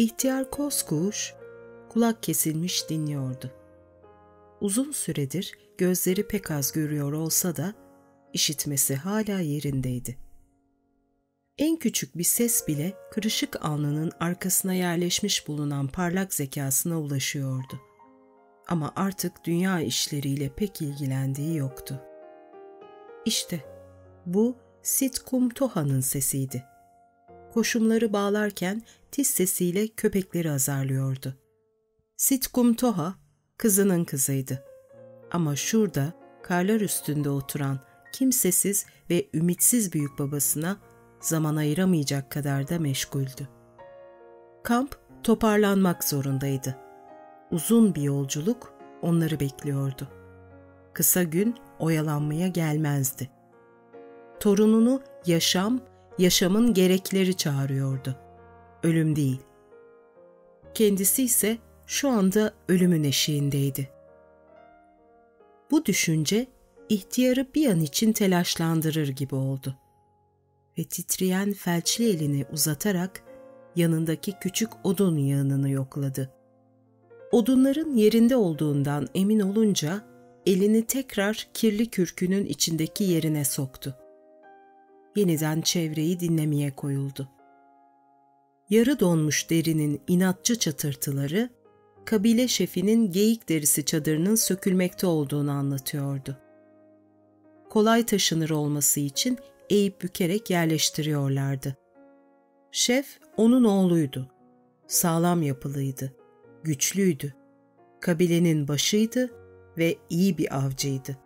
İhtiyar Koskuş kulak kesilmiş dinliyordu. Uzun süredir gözleri pek az görüyor olsa da işitmesi hala yerindeydi. En küçük bir ses bile kırışık alnının arkasına yerleşmiş bulunan parlak zekasına ulaşıyordu. Ama artık dünya işleriyle pek ilgilendiği yoktu. İşte bu Sitkum Toha'nın sesiydi. Koşumları bağlarken tiz sesiyle köpekleri azarlıyordu. Sitkum Toha kızının kızıydı. Ama şurada karlar üstünde oturan kimsesiz ve ümitsiz büyük babasına zaman ayıramayacak kadar da meşguldü. Kamp toparlanmak zorundaydı. Uzun bir yolculuk onları bekliyordu. Kısa gün oyalanmaya gelmezdi. Torununu yaşam, yaşamın gerekleri çağırıyordu. Ölüm değil. Kendisi ise şu anda ölümün eşiğindeydi. Bu düşünce ihtiyarı bir an için telaşlandırır gibi oldu. Ve titreyen felçli elini uzatarak yanındaki küçük odun yığınını yokladı. Odunların yerinde olduğundan emin olunca elini tekrar kirli kürkünün içindeki yerine soktu. Yeniden çevreyi dinlemeye koyuldu. Yarı donmuş derinin inatçı çatırtıları, kabile şefinin geyik derisi çadırının sökülmekte olduğunu anlatıyordu. Kolay taşınır olması için eğip bükerek yerleştiriyorlardı. Şef onun oğluydu. Sağlam yapılıydı, güçlüydü. Kabilenin başıydı ve iyi bir avcıydı.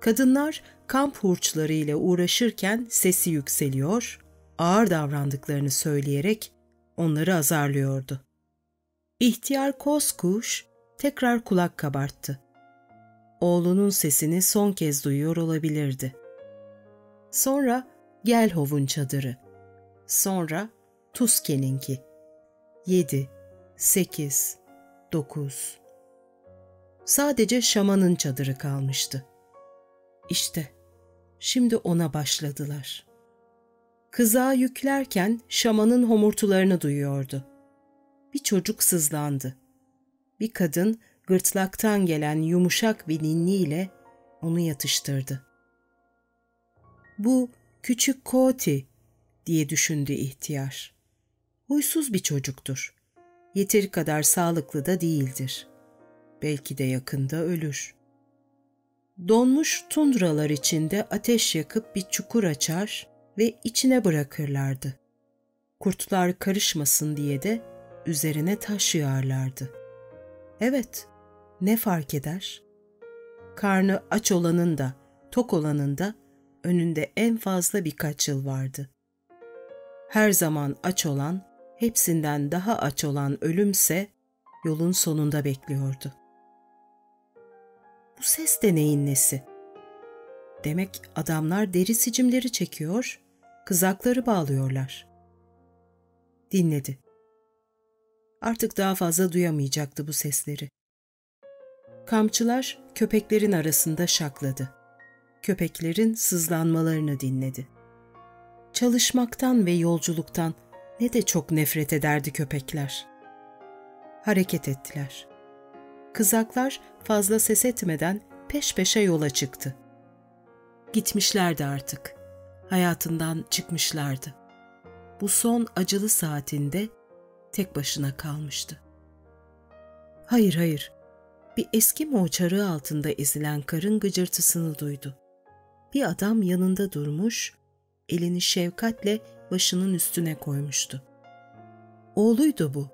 Kadınlar kamp hurçları ile uğraşırken sesi yükseliyor, ağır davrandıklarını söyleyerek onları azarlıyordu. İhtiyar Koskuş tekrar kulak kabarttı. Oğlunun sesini son kez duyuyor olabilirdi. Sonra Gelhov'un çadırı. Sonra Tuske'ninki. Yedi, sekiz, dokuz. Sadece şamanın çadırı kalmıştı. İşte şimdi ona başladılar. Kızağı yüklerken şamanın homurtularını duyuyordu. Bir çocuk sızlandı. Bir kadın gırtlaktan gelen yumuşak bir ninniyle onu yatıştırdı. Bu küçük Koti diye düşündü ihtiyar. Huysuz bir çocuktur. Yeteri kadar sağlıklı da değildir. Belki de yakında ölür. Donmuş tundralar içinde ateş yakıp bir çukur açar ve içine bırakırlardı. Kurtlar karışmasın diye de üzerine taş yağarlardı. Evet, ne fark eder? Karnı aç olanın da, tok olanın da önünde en fazla birkaç yıl vardı. Her zaman aç olan, hepsinden daha aç olan ölümse yolun sonunda bekliyordu. Bu ses de neyin nesi? Demek adamlar deri sicimleri çekiyor, kızakları bağlıyorlar. Dinledi. Artık daha fazla duyamayacaktı bu sesleri. Kamçılar köpeklerin arasında şakladı. Köpeklerin sızlanmalarını dinledi. Çalışmaktan ve yolculuktan ne de çok nefret ederdi köpekler. Hareket ettiler. Kızaklar fazla ses etmeden peş peşe yola çıktı. Gitmişlerdi artık. Hayatından çıkmışlardı. Bu son acılı saatinde tek başına kalmıştı. Hayır hayır, bir eski moğçarı altında ezilen karın gıcırtısını duydu. Bir adam yanında durmuş, elini şefkatle başının üstüne koymuştu. Oğluydu bu.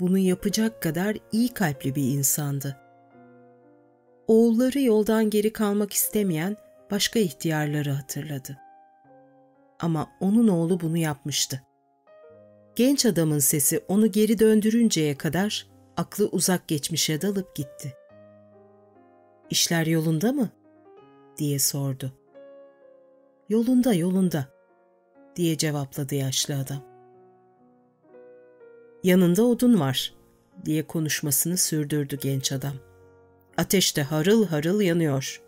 Bunu yapacak kadar iyi kalpli bir insandı. Oğulları yoldan geri kalmak istemeyen başka ihtiyarları hatırladı. Ama onun oğlu bunu yapmıştı. Genç adamın sesi onu geri döndürünceye kadar aklı uzak geçmişe dalıp gitti. İşler yolunda mı? diye sordu. Yolunda, yolunda diye cevapladı yaşlı adam. Yanında odun var diye konuşmasını sürdürdü genç adam. Ateş de harıl harıl yanıyor.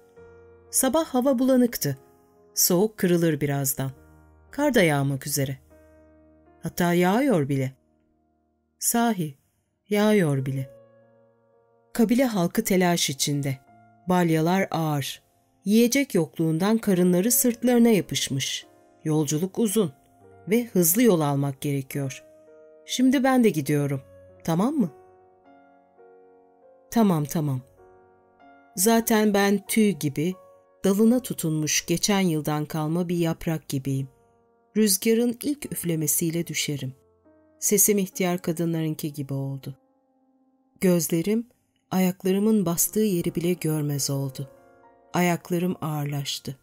Sabah hava bulanıktı. Soğuk kırılır birazdan. Kar da yağmak üzere. Hatta yağıyor bile. Sahi, yağıyor bile. Kabile halkı telaş içinde. Balyalar ağır. Yiyecek yokluğundan karınları sırtlarına yapışmış. Yolculuk uzun ve hızlı yol almak gerekiyor. Şimdi ben de gidiyorum. Tamam mı? Tamam tamam. Zaten ben tüy gibi, dalına tutunmuş geçen yıldan kalma bir yaprak gibiyim. Rüzgarın ilk üflemesiyle düşerim. Sesim ihtiyar kadınlarınki gibi oldu. Gözlerim ayaklarımın bastığı yeri bile görmez oldu. Ayaklarım ağırlaştı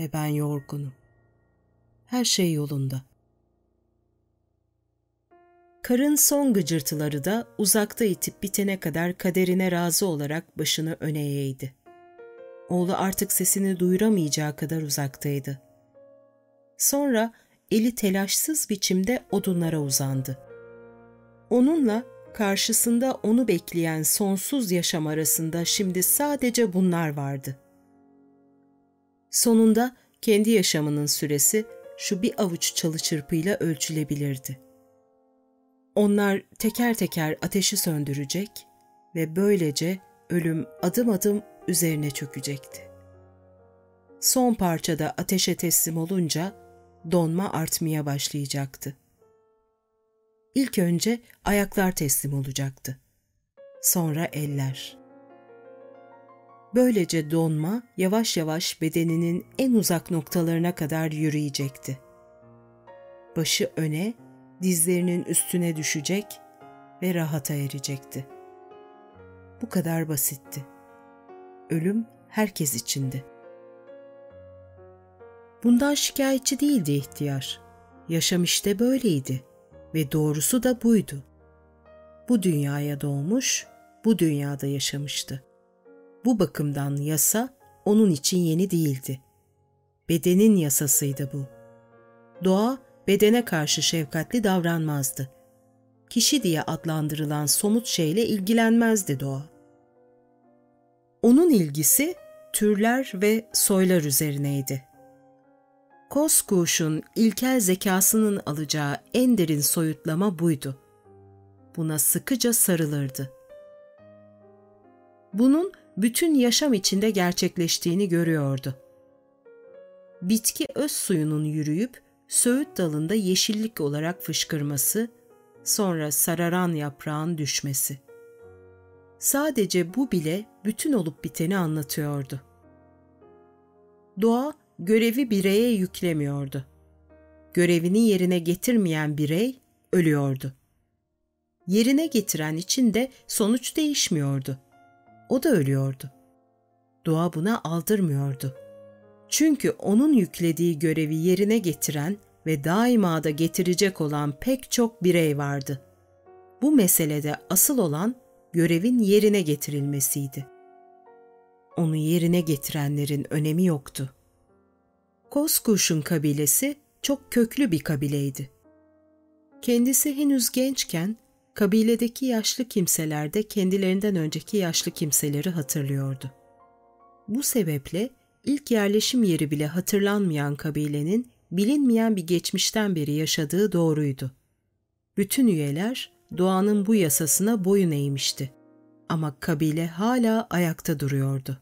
ve ben yorgunum. Her şey yolunda. Karın son gıcırtıları da uzakta itip bitene kadar kaderine razı olarak başını öne eğdi. Oğlu artık sesini duyuramayacağı kadar uzaktaydı. Sonra eli telaşsız biçimde odunlara uzandı. Onunla karşısında onu bekleyen sonsuz yaşam arasında şimdi sadece bunlar vardı. Sonunda kendi yaşamının süresi şu bir avuç çalı çırpıyla ölçülebilirdi. Onlar teker teker ateşi söndürecek ve böylece ölüm adım adım üzerine çökecekti. Son parçada ateşe teslim olunca donma artmaya başlayacaktı. İlk önce ayaklar teslim olacaktı. Sonra eller. Böylece donma yavaş yavaş bedeninin en uzak noktalarına kadar yürüyecekti. Başı öne, dizlerinin üstüne düşecek ve rahata erecekti. Bu kadar basitti. Ölüm herkes içindi. Bundan şikayetçi değildi ihtiyar. Yaşam işte böyleydi ve doğrusu da buydu. Bu dünyaya doğmuş, bu dünyada yaşamıştı. Bu bakımdan yasa onun için yeni değildi. Bedenin yasasıydı bu. Doğa bedene karşı şefkatli davranmazdı. Kişi diye adlandırılan somut şeyle ilgilenmezdi doğa. Onun ilgisi türler ve soylar üzerineydi. Koskuş'un ilkel zekasının alacağı en derin soyutlama buydu. Buna sıkıca sarılırdı. Bunun bütün yaşam içinde gerçekleştiğini görüyordu. Bitki öz suyunun yürüyüp söğüt dalında yeşillik olarak fışkırması, sonra sararan yaprağın düşmesi. Sadece bu bile bütün olup biteni anlatıyordu. Doğa görevi bireye yüklemiyordu. Görevini yerine getirmeyen birey ölüyordu. Yerine getiren için de sonuç değişmiyordu. O da ölüyordu. Doğa buna aldırmıyordu. Çünkü onun yüklediği görevi yerine getiren ve daima da getirecek olan pek çok birey vardı. Bu meselede asıl olan görevin yerine getirilmesiydi. Onu yerine getirenlerin önemi yoktu. Koskuş'un kabilesi çok köklü bir kabileydi. Kendisi henüz gençken kabiledeki yaşlı kimseler de kendilerinden önceki yaşlı kimseleri hatırlıyordu. Bu sebeple ilk yerleşim yeri bile hatırlanmayan kabilenin bilinmeyen bir geçmişten beri yaşadığı doğruydu. Bütün üyeler doğanın bu yasasına boyun eğmişti. Ama kabile hala ayakta duruyordu.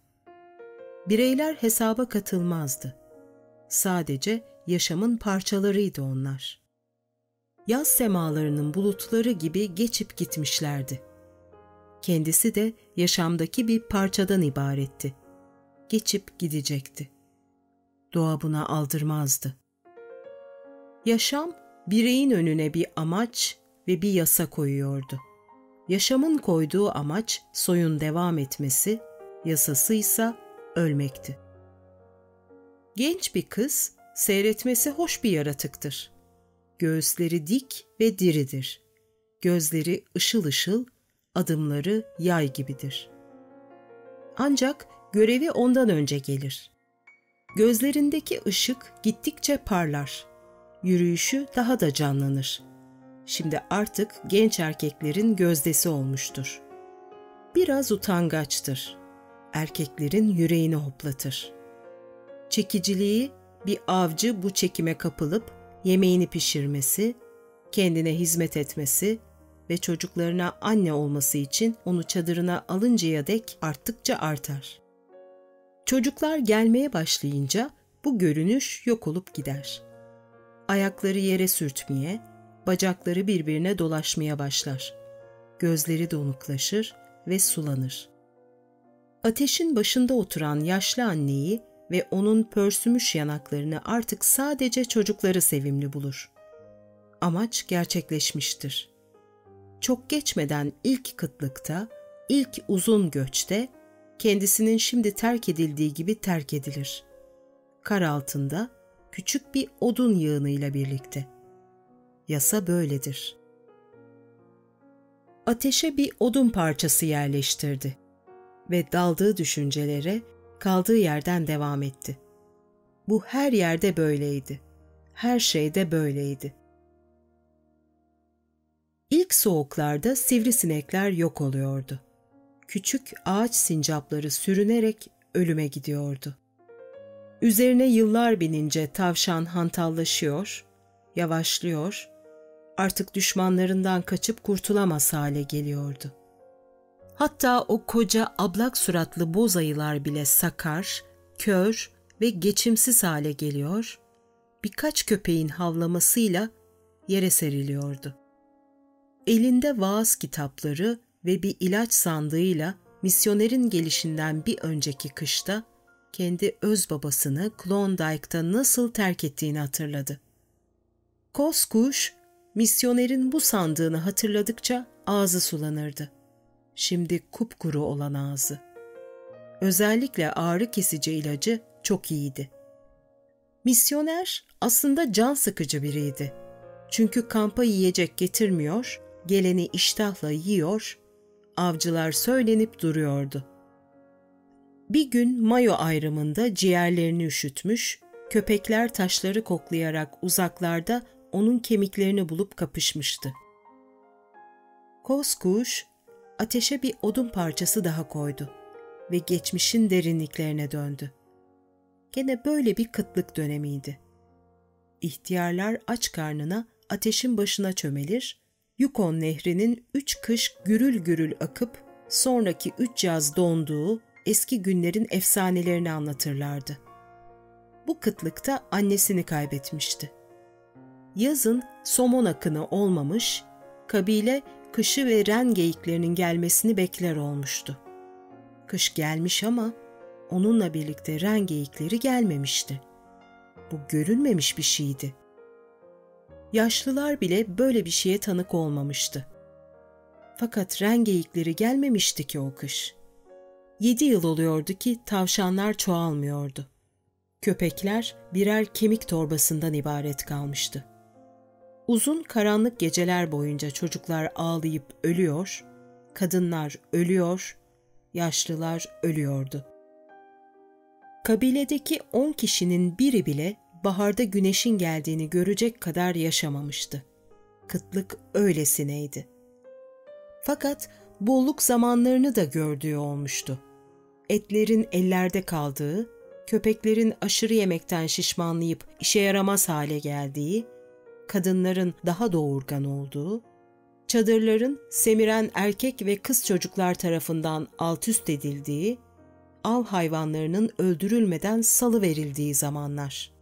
Bireyler hesaba katılmazdı. Sadece yaşamın parçalarıydı onlar. Yaz semalarının bulutları gibi geçip gitmişlerdi. Kendisi de yaşamdaki bir parçadan ibaretti. Geçip gidecekti. Doğa buna aldırmazdı. Yaşam bireyin önüne bir amaç ve bir yasa koyuyordu. Yaşamın koyduğu amaç soyun devam etmesi, yasası ise ölmekti. Genç bir kız seyretmesi hoş bir yaratıktır. Göğüsleri dik ve diridir. Gözleri ışıl ışıl, adımları yay gibidir. Ancak görevi ondan önce gelir. Gözlerindeki ışık gittikçe parlar. Yürüyüşü daha da canlanır. Şimdi artık genç erkeklerin gözdesi olmuştur. Biraz utangaçtır. Erkeklerin yüreğini hoplatır çekiciliği bir avcı bu çekime kapılıp yemeğini pişirmesi, kendine hizmet etmesi ve çocuklarına anne olması için onu çadırına alıncaya dek arttıkça artar. Çocuklar gelmeye başlayınca bu görünüş yok olup gider. Ayakları yere sürtmeye, bacakları birbirine dolaşmaya başlar. Gözleri donuklaşır ve sulanır. Ateşin başında oturan yaşlı anneyi ve onun pörsümüş yanaklarını artık sadece çocukları sevimli bulur. Amaç gerçekleşmiştir. Çok geçmeden ilk kıtlıkta, ilk uzun göçte kendisinin şimdi terk edildiği gibi terk edilir. Kar altında küçük bir odun yığınıyla birlikte. Yasa böyledir. Ateşe bir odun parçası yerleştirdi ve daldığı düşüncelere kaldığı yerden devam etti. Bu her yerde böyleydi. Her şeyde böyleydi. İlk soğuklarda sivrisinekler yok oluyordu. Küçük ağaç sincapları sürünerek ölüme gidiyordu. Üzerine yıllar binince tavşan hantallaşıyor, yavaşlıyor, artık düşmanlarından kaçıp kurtulamaz hale geliyordu. Hatta o koca ablak suratlı boz ayılar bile sakar, kör ve geçimsiz hale geliyor, birkaç köpeğin havlamasıyla yere seriliyordu. Elinde vaaz kitapları ve bir ilaç sandığıyla misyonerin gelişinden bir önceki kışta kendi öz babasını Klondike'da nasıl terk ettiğini hatırladı. Koskuş, misyonerin bu sandığını hatırladıkça ağzı sulanırdı. Şimdi kupkuru olan ağzı. Özellikle ağrı kesici ilacı çok iyiydi. Misyoner aslında can sıkıcı biriydi. Çünkü kampa yiyecek getirmiyor, geleni iştahla yiyor, avcılar söylenip duruyordu. Bir gün mayo ayrımında ciğerlerini üşütmüş, köpekler taşları koklayarak uzaklarda onun kemiklerini bulup kapışmıştı. Koskuş ateşe bir odun parçası daha koydu ve geçmişin derinliklerine döndü. Gene böyle bir kıtlık dönemiydi. İhtiyarlar aç karnına ateşin başına çömelir, Yukon nehrinin üç kış gürül gürül akıp sonraki üç yaz donduğu eski günlerin efsanelerini anlatırlardı. Bu kıtlıkta annesini kaybetmişti. Yazın somon akını olmamış, kabile kışı ve ren geyiklerinin gelmesini bekler olmuştu. Kış gelmiş ama onunla birlikte ren geyikleri gelmemişti. Bu görülmemiş bir şeydi. Yaşlılar bile böyle bir şeye tanık olmamıştı. Fakat ren geyikleri gelmemişti ki o kış. Yedi yıl oluyordu ki tavşanlar çoğalmıyordu. Köpekler birer kemik torbasından ibaret kalmıştı. Uzun karanlık geceler boyunca çocuklar ağlayıp ölüyor, kadınlar ölüyor, yaşlılar ölüyordu. Kabiledeki on kişinin biri bile baharda güneşin geldiğini görecek kadar yaşamamıştı. Kıtlık öylesineydi. Fakat bolluk zamanlarını da gördüğü olmuştu. Etlerin ellerde kaldığı, köpeklerin aşırı yemekten şişmanlayıp işe yaramaz hale geldiği, kadınların daha doğurgan olduğu, çadırların semiren erkek ve kız çocuklar tarafından altüst edildiği, av hayvanlarının öldürülmeden salı verildiği zamanlar.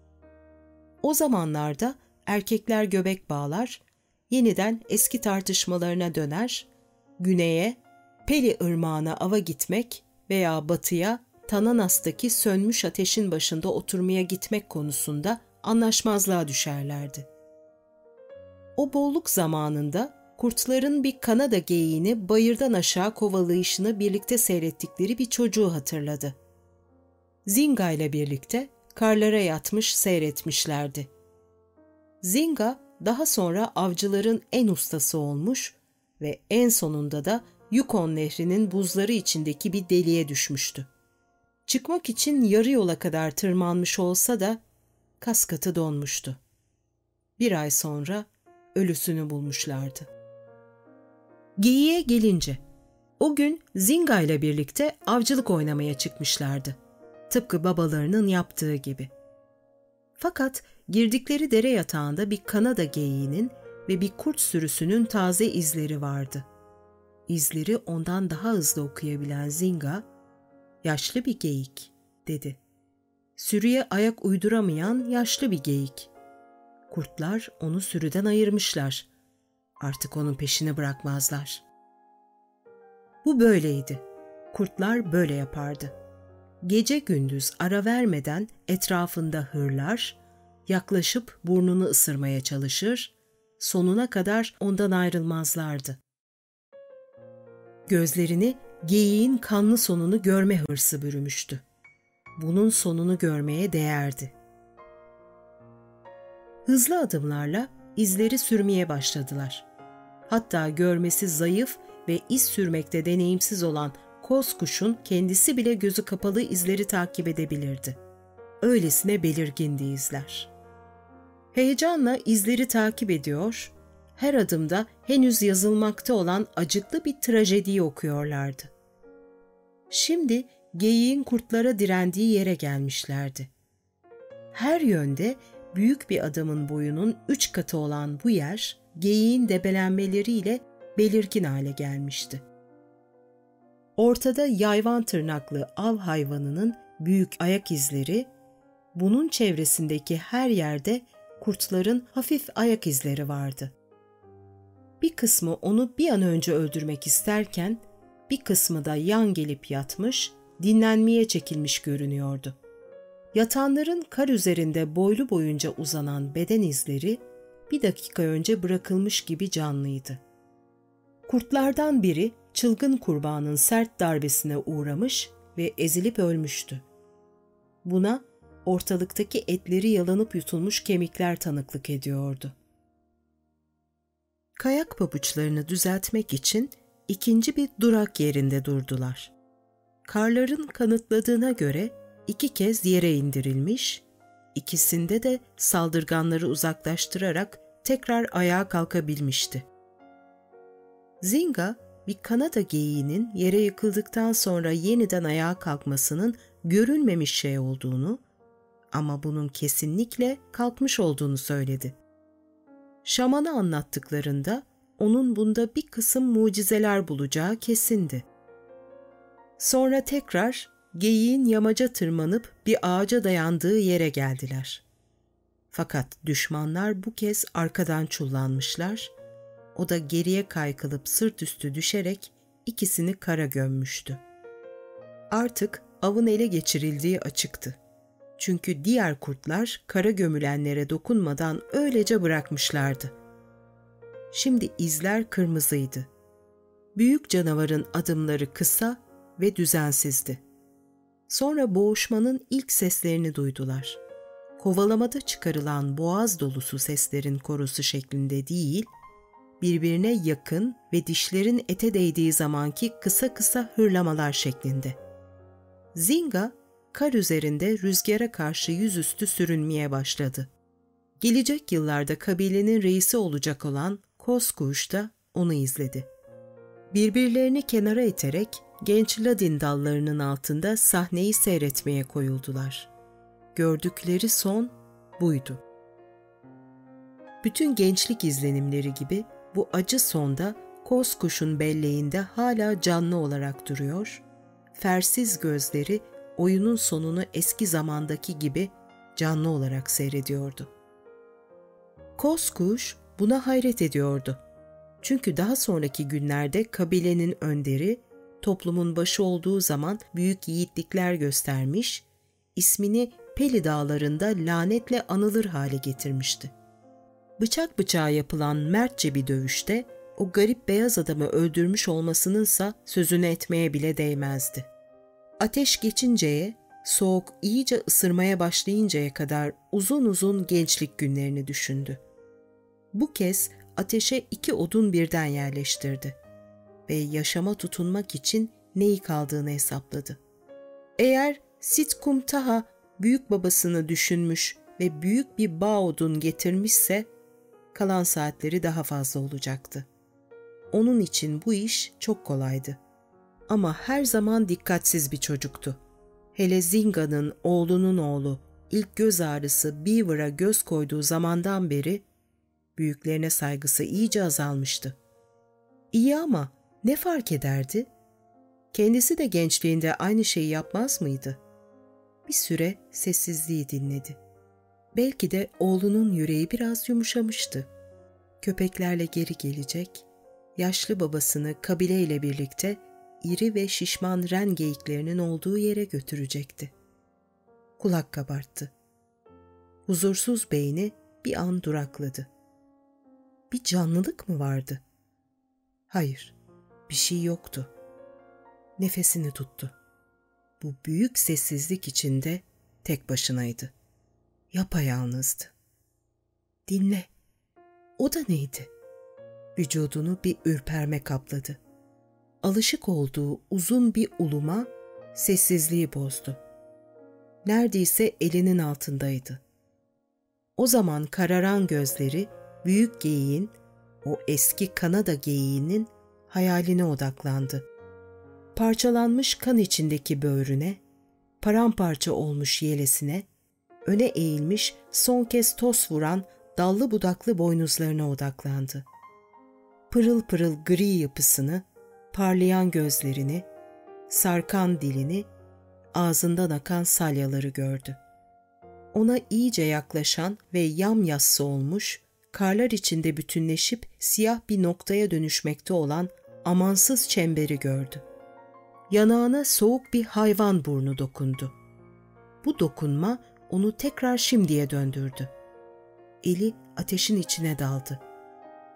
O zamanlarda erkekler göbek bağlar, yeniden eski tartışmalarına döner, güneye, Peli ırmağına ava gitmek veya batıya Tananas'taki sönmüş ateşin başında oturmaya gitmek konusunda anlaşmazlığa düşerlerdi. O bolluk zamanında kurtların bir Kanada geyiğini bayırdan aşağı kovalayışını birlikte seyrettikleri bir çocuğu hatırladı. Zinga ile birlikte karlara yatmış seyretmişlerdi. Zinga daha sonra avcıların en ustası olmuş ve en sonunda da Yukon Nehri'nin buzları içindeki bir deliğe düşmüştü. Çıkmak için yarı yola kadar tırmanmış olsa da kaskatı donmuştu. Bir ay sonra ölüsünü bulmuşlardı. Geyiğe gelince, o gün Zinga ile birlikte avcılık oynamaya çıkmışlardı. Tıpkı babalarının yaptığı gibi. Fakat girdikleri dere yatağında bir Kanada geyiğinin ve bir kurt sürüsünün taze izleri vardı. İzleri ondan daha hızlı okuyabilen Zinga, yaşlı bir geyik, dedi. Sürüye ayak uyduramayan yaşlı bir geyik. Kurtlar onu sürüden ayırmışlar. Artık onun peşini bırakmazlar. Bu böyleydi. Kurtlar böyle yapardı. Gece gündüz ara vermeden etrafında hırlar, yaklaşıp burnunu ısırmaya çalışır, sonuna kadar ondan ayrılmazlardı. Gözlerini geyiğin kanlı sonunu görme hırsı bürümüştü. Bunun sonunu görmeye değerdi. Hızlı adımlarla izleri sürmeye başladılar. Hatta görmesi zayıf ve iz sürmekte deneyimsiz olan koz kuşun kendisi bile gözü kapalı izleri takip edebilirdi. Öylesine belirgindi izler. Heyecanla izleri takip ediyor, her adımda henüz yazılmakta olan acıklı bir trajediyi okuyorlardı. Şimdi geyiğin kurtlara direndiği yere gelmişlerdi. Her yönde büyük bir adamın boyunun üç katı olan bu yer, geyiğin debelenmeleriyle belirgin hale gelmişti. Ortada yayvan tırnaklı av hayvanının büyük ayak izleri, bunun çevresindeki her yerde kurtların hafif ayak izleri vardı. Bir kısmı onu bir an önce öldürmek isterken, bir kısmı da yan gelip yatmış, dinlenmeye çekilmiş görünüyordu. Yatanların kar üzerinde boylu boyunca uzanan beden izleri bir dakika önce bırakılmış gibi canlıydı. Kurtlardan biri çılgın kurbanın sert darbesine uğramış ve ezilip ölmüştü. Buna ortalıktaki etleri yalanıp yutulmuş kemikler tanıklık ediyordu. Kayak pabuçlarını düzeltmek için ikinci bir durak yerinde durdular. Karların kanıtladığına göre iki kez yere indirilmiş, ikisinde de saldırganları uzaklaştırarak tekrar ayağa kalkabilmişti. Zinga, bir Kanada geyiğinin yere yıkıldıktan sonra yeniden ayağa kalkmasının görülmemiş şey olduğunu ama bunun kesinlikle kalkmış olduğunu söyledi. Şaman'a anlattıklarında onun bunda bir kısım mucizeler bulacağı kesindi. Sonra tekrar geyiğin yamaca tırmanıp bir ağaca dayandığı yere geldiler. Fakat düşmanlar bu kez arkadan çullanmışlar, o da geriye kaykılıp sırt üstü düşerek ikisini kara gömmüştü. Artık avın ele geçirildiği açıktı. Çünkü diğer kurtlar kara gömülenlere dokunmadan öylece bırakmışlardı. Şimdi izler kırmızıydı. Büyük canavarın adımları kısa ve düzensizdi. Sonra boğuşmanın ilk seslerini duydular. Kovalamada çıkarılan boğaz dolusu seslerin korusu şeklinde değil, birbirine yakın ve dişlerin ete değdiği zamanki kısa kısa hırlamalar şeklinde. Zinga, kar üzerinde rüzgara karşı yüzüstü sürünmeye başladı. Gelecek yıllarda kabilenin reisi olacak olan Koskuş da onu izledi. Birbirlerini kenara iterek genç Ladin dallarının altında sahneyi seyretmeye koyuldular. Gördükleri son buydu. Bütün gençlik izlenimleri gibi bu acı sonda Koskuş'un belleğinde hala canlı olarak duruyor, fersiz gözleri oyunun sonunu eski zamandaki gibi canlı olarak seyrediyordu. Koskuş buna hayret ediyordu. Çünkü daha sonraki günlerde kabilenin önderi, toplumun başı olduğu zaman büyük yiğitlikler göstermiş, ismini Peli dağlarında lanetle anılır hale getirmişti. Bıçak bıçağa yapılan mertçe bir dövüşte o garip beyaz adamı öldürmüş olmasınınsa sözünü etmeye bile değmezdi. Ateş geçinceye, soğuk iyice ısırmaya başlayıncaya kadar uzun uzun gençlik günlerini düşündü. Bu kez ateşe iki odun birden yerleştirdi ve yaşama tutunmak için neyi kaldığını hesapladı. Eğer Sitkum Taha büyük babasını düşünmüş ve büyük bir bağ odun getirmişse kalan saatleri daha fazla olacaktı. Onun için bu iş çok kolaydı. Ama her zaman dikkatsiz bir çocuktu. Hele Zinga'nın oğlunun oğlu ilk göz ağrısı Beaver'a göz koyduğu zamandan beri Büyüklerine saygısı iyice azalmıştı. İyi ama ne fark ederdi? Kendisi de gençliğinde aynı şeyi yapmaz mıydı? Bir süre sessizliği dinledi. Belki de oğlunun yüreği biraz yumuşamıştı. Köpeklerle geri gelecek, yaşlı babasını kabileyle birlikte iri ve şişman ren geyiklerinin olduğu yere götürecekti. Kulak kabarttı. Huzursuz beyni bir an durakladı. Bir canlılık mı vardı? Hayır, bir şey yoktu. Nefesini tuttu. Bu büyük sessizlik içinde tek başınaydı. Yapayalnızdı. Dinle. O da neydi? Vücudunu bir ürperme kapladı. Alışık olduğu uzun bir uluma sessizliği bozdu. Neredeyse elinin altındaydı. O zaman kararan gözleri büyük geyiğin, o eski Kanada geyiğinin hayaline odaklandı. Parçalanmış kan içindeki böğrüne, paramparça olmuş yelesine, öne eğilmiş son kez toz vuran dallı budaklı boynuzlarına odaklandı. Pırıl pırıl gri yapısını, parlayan gözlerini, sarkan dilini, ağzından akan salyaları gördü. Ona iyice yaklaşan ve yamyassı olmuş, karlar içinde bütünleşip siyah bir noktaya dönüşmekte olan amansız çemberi gördü. Yanağına soğuk bir hayvan burnu dokundu. Bu dokunma onu tekrar şimdiye döndürdü. Eli ateşin içine daldı.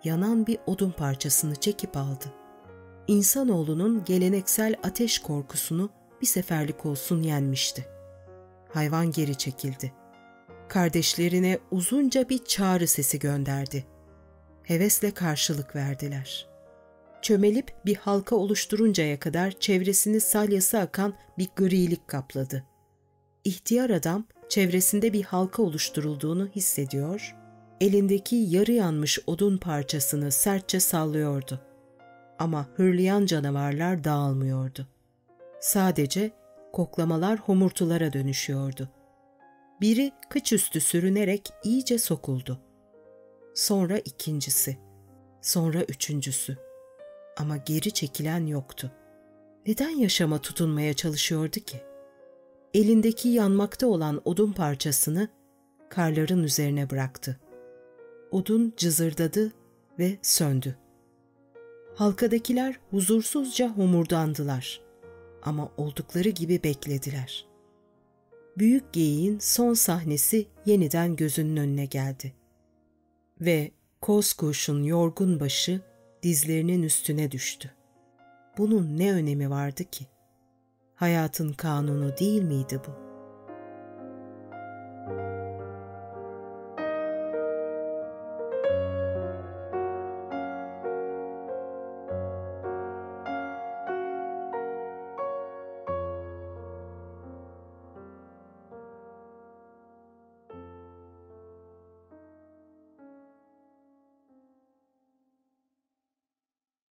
Yanan bir odun parçasını çekip aldı. İnsanoğlunun geleneksel ateş korkusunu bir seferlik olsun yenmişti. Hayvan geri çekildi. Kardeşlerine uzunca bir çağrı sesi gönderdi. Hevesle karşılık verdiler. Çömelip bir halka oluşturuncaya kadar çevresini salyası akan bir grilik kapladı. İhtiyar adam çevresinde bir halka oluşturulduğunu hissediyor, elindeki yarı yanmış odun parçasını sertçe sallıyordu. Ama hırlayan canavarlar dağılmıyordu. Sadece koklamalar homurtulara dönüşüyordu. Biri kıç üstü sürünerek iyice sokuldu. Sonra ikincisi, sonra üçüncüsü. Ama geri çekilen yoktu. Neden yaşama tutunmaya çalışıyordu ki? Elindeki yanmakta olan odun parçasını karların üzerine bıraktı. Odun cızırdadı ve söndü. Halkadakiler huzursuzca homurdandılar ama oldukları gibi beklediler. Büyük geyiğin son sahnesi yeniden gözünün önüne geldi. Ve Kozkuş'un yorgun başı dizlerinin üstüne düştü. Bunun ne önemi vardı ki? Hayatın kanunu değil miydi bu?